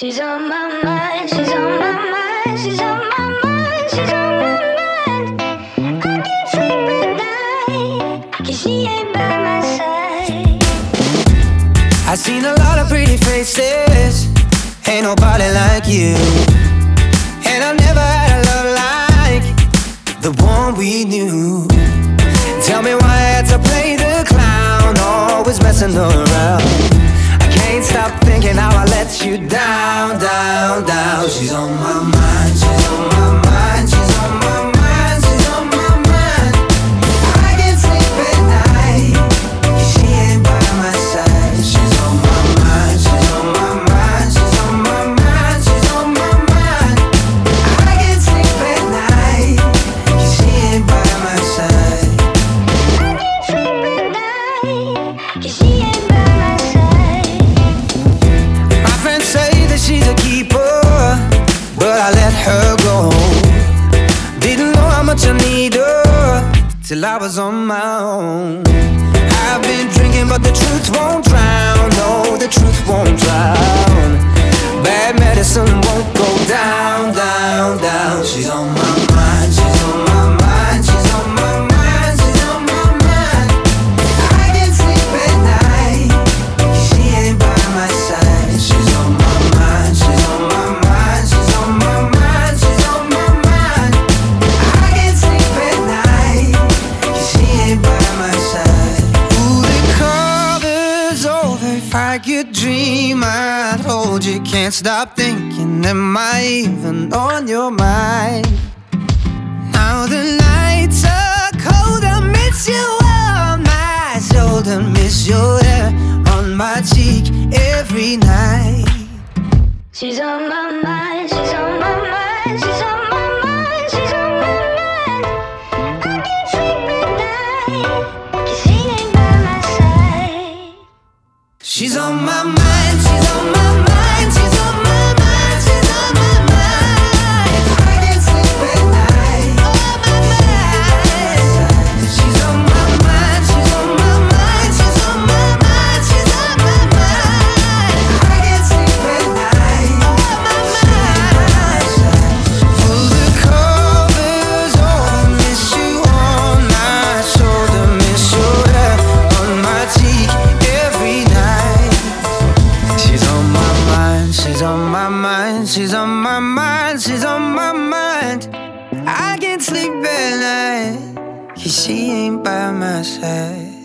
She's on my mind, she's on my mind, she's on my mind, she's on my mind. I can't sleep at night, cause she ain't by my side. I've seen a lot of pretty faces, ain't nobody like you. And I've never had a love like the one we knew. Tell me why I had to play the clown, always messing around. You down, down, down. She's on my mind, till I was on my own. I've been drinking, but the truth won't drown. No, the truth won't drown. Bad medicine won't go down, down, down. She's on my If I could dream, I'd hold you. Can't stop thinking. Am I even on your mind? Now the nights are cold. I miss you on my shoulder. Miss your hair on my cheek every night. She's on my mind, she's on my mind, She's on my mind. She's on my mind, she's on my mind. I can't sleep at night, cause she ain't by my side.